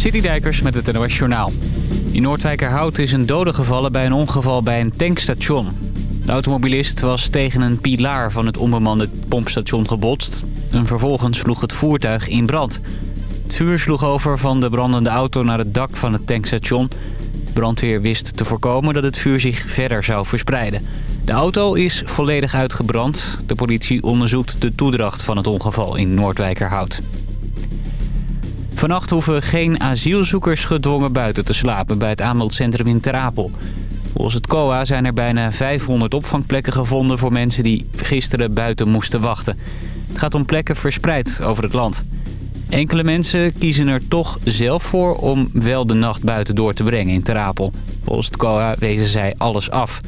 Citydijkers met het NOS Journaal. In Noordwijkerhout is een dode gevallen bij een ongeval bij een tankstation. De automobilist was tegen een pilaar van het onbemande pompstation gebotst. En vervolgens sloeg het voertuig in brand. Het vuur sloeg over van de brandende auto naar het dak van het tankstation. Brandweer wist te voorkomen dat het vuur zich verder zou verspreiden. De auto is volledig uitgebrand. De politie onderzoekt de toedracht van het ongeval in Noordwijkerhout. Vannacht hoeven geen asielzoekers gedwongen buiten te slapen bij het aanmeldcentrum in Terapel. Volgens het COA zijn er bijna 500 opvangplekken gevonden voor mensen die gisteren buiten moesten wachten. Het gaat om plekken verspreid over het land. Enkele mensen kiezen er toch zelf voor om wel de nacht buiten door te brengen in Terapel. Volgens het COA wezen zij alles af.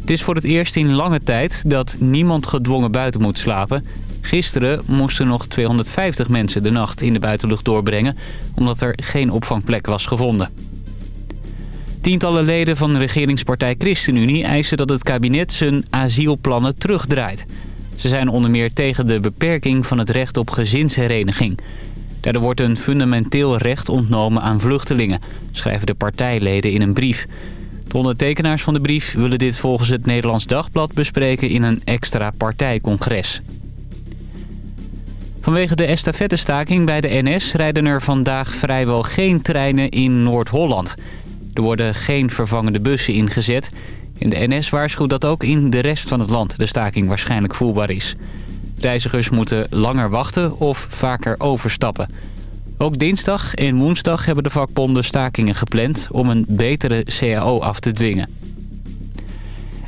Het is voor het eerst in lange tijd dat niemand gedwongen buiten moet slapen. Gisteren moesten nog 250 mensen de nacht in de buitenlucht doorbrengen... omdat er geen opvangplek was gevonden. Tientallen leden van de regeringspartij ChristenUnie eisen dat het kabinet zijn asielplannen terugdraait. Ze zijn onder meer tegen de beperking van het recht op gezinshereniging. Daardoor wordt een fundamenteel recht ontnomen aan vluchtelingen, schrijven de partijleden in een brief. De ondertekenaars van de brief willen dit volgens het Nederlands Dagblad bespreken in een extra partijcongres. Vanwege de estafettestaking bij de NS rijden er vandaag vrijwel geen treinen in Noord-Holland. Er worden geen vervangende bussen ingezet. En de NS waarschuwt dat ook in de rest van het land de staking waarschijnlijk voelbaar is. Reizigers moeten langer wachten of vaker overstappen. Ook dinsdag en woensdag hebben de vakbonden stakingen gepland om een betere CAO af te dwingen.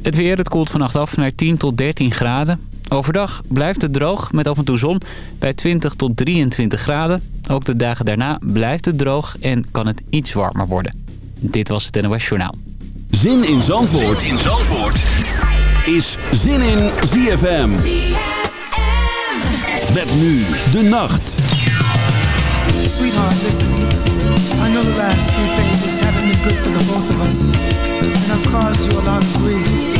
Het weer, het koelt vannacht af naar 10 tot 13 graden. Overdag blijft het droog met af en toe zon bij 20 tot 23 graden. Ook de dagen daarna blijft het droog en kan het iets warmer worden. Dit was het NOS Journaal. Zin in Zandvoort, zin in Zandvoort. is Zin in ZFM. ZFM. Met nu de nacht. Sweetheart, listen. I know the last few pages haven't been good for the both of us. And I've caused you a lot of grief.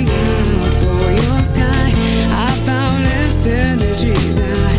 energies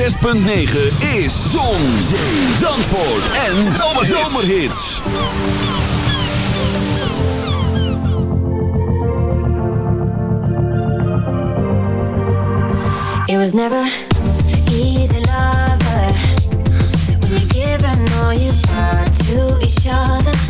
106.9 is Zon, Zee, Zandvoort en Zomerhits. It was never easy, lover. When you're giving all you've got to each other,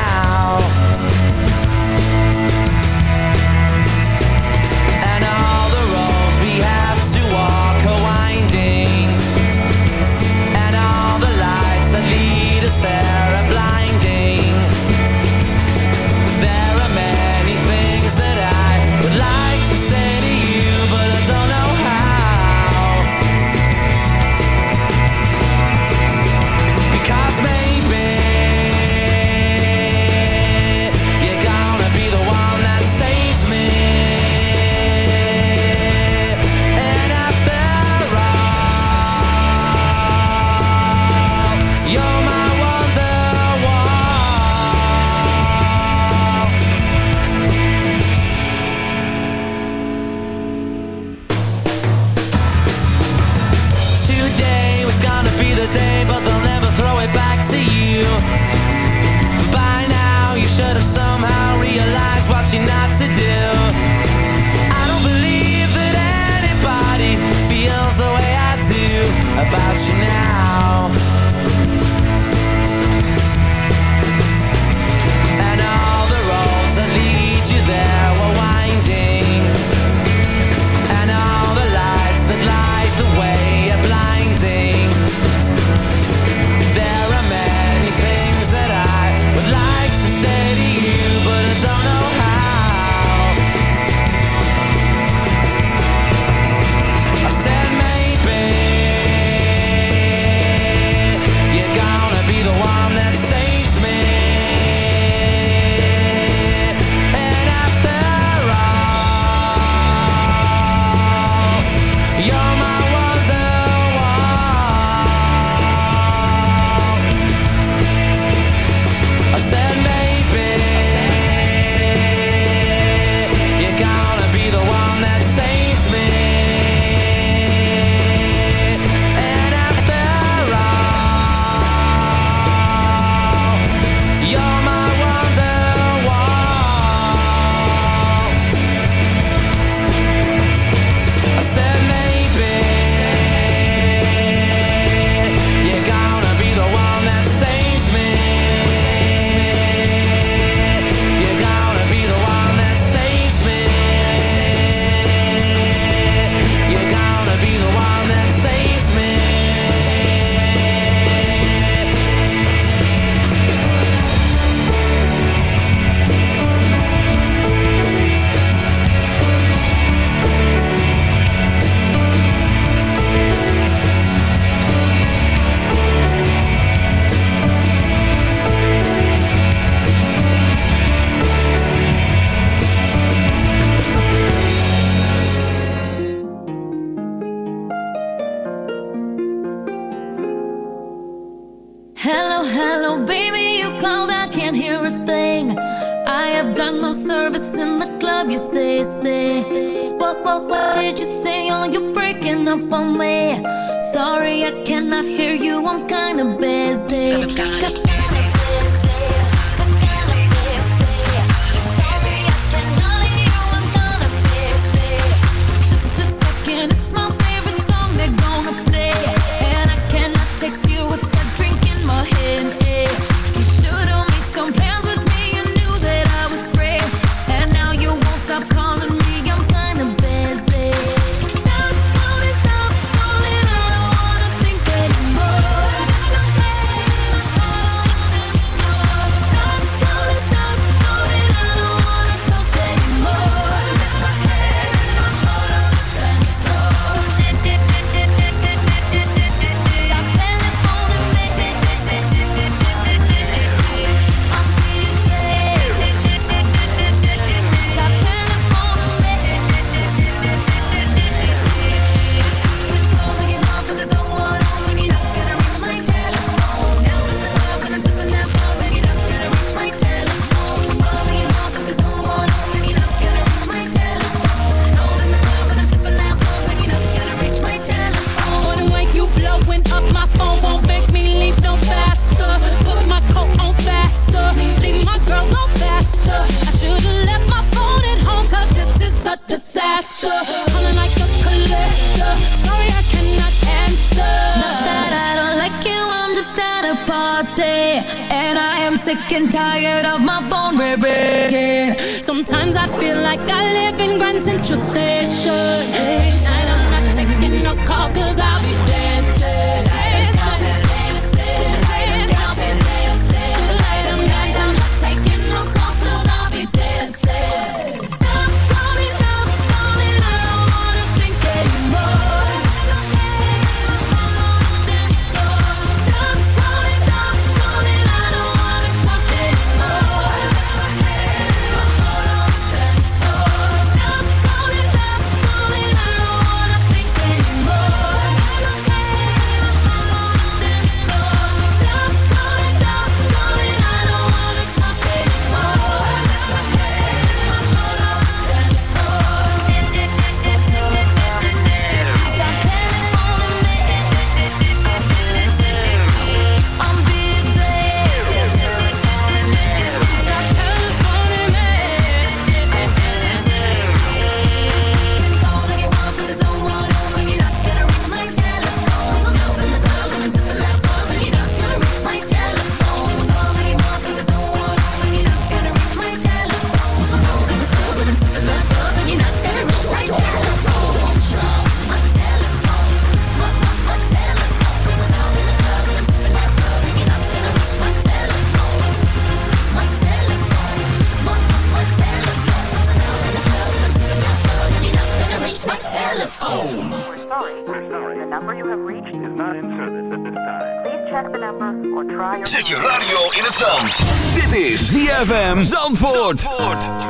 Zandvoort. to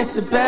it's a bad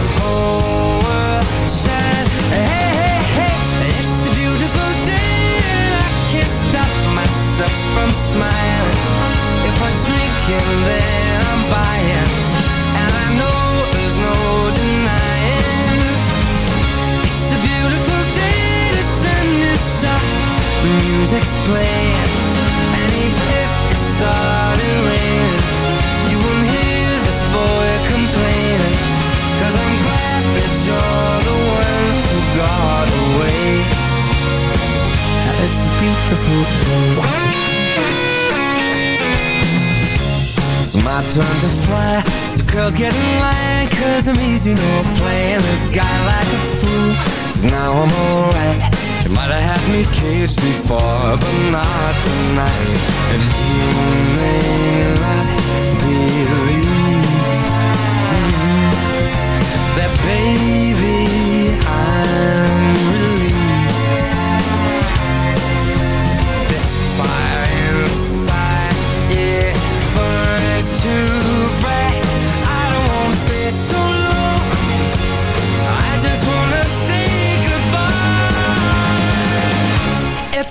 smiling. If I'm drinking, then I'm buying, and I know there's no denying. It's a beautiful day, the sun is up, music's playing, and even if it started raining, you won't hear this boy complaining. Cause I'm glad that you're the one who got away. It's a beautiful day. It's my turn to fly. So girls get in line Cause I'm easy, no playing. This guy like a fool now I'm alright. You might have had me caged before But not tonight. And you may not believe That baby I'm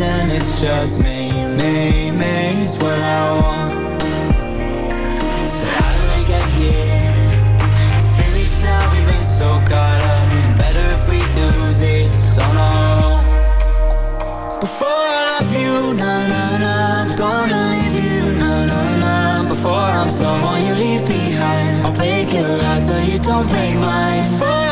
and it's just me, me, me It's what I want. So how did we get here? We've been so caught up. Better if we do this on our own. Before I love you, na-na-na I'm gonna leave you, na-na-na Before I'm someone you leave behind. I'll break your heart so you don't break mine.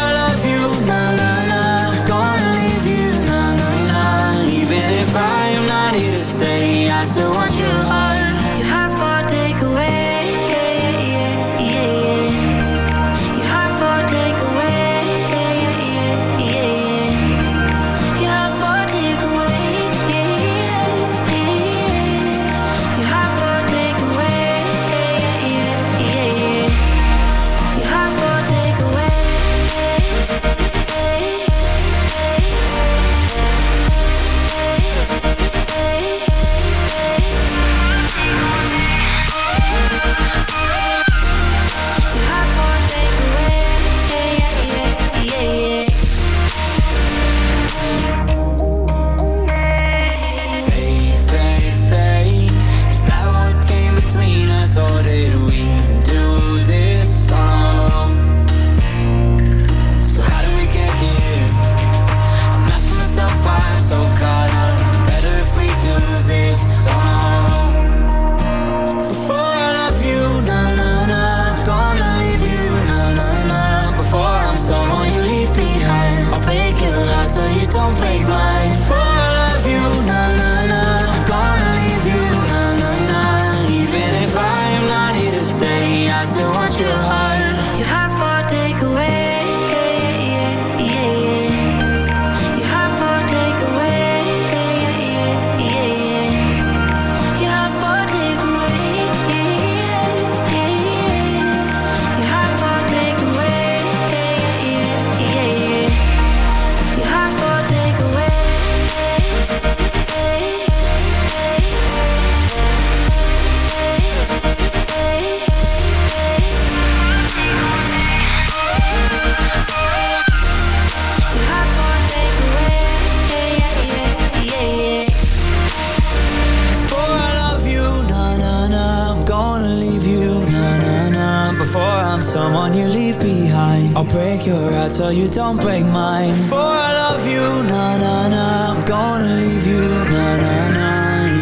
heart so you don't break mine. For I love you, na na na. I'm gonna leave you, na na na.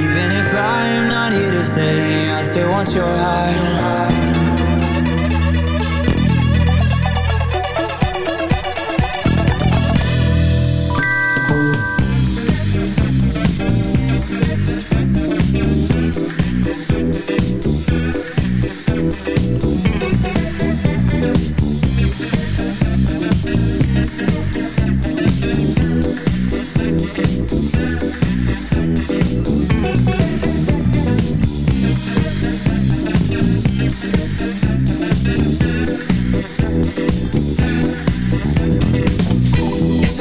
Even if I'm not here to stay I still want your heart.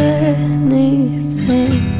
anything.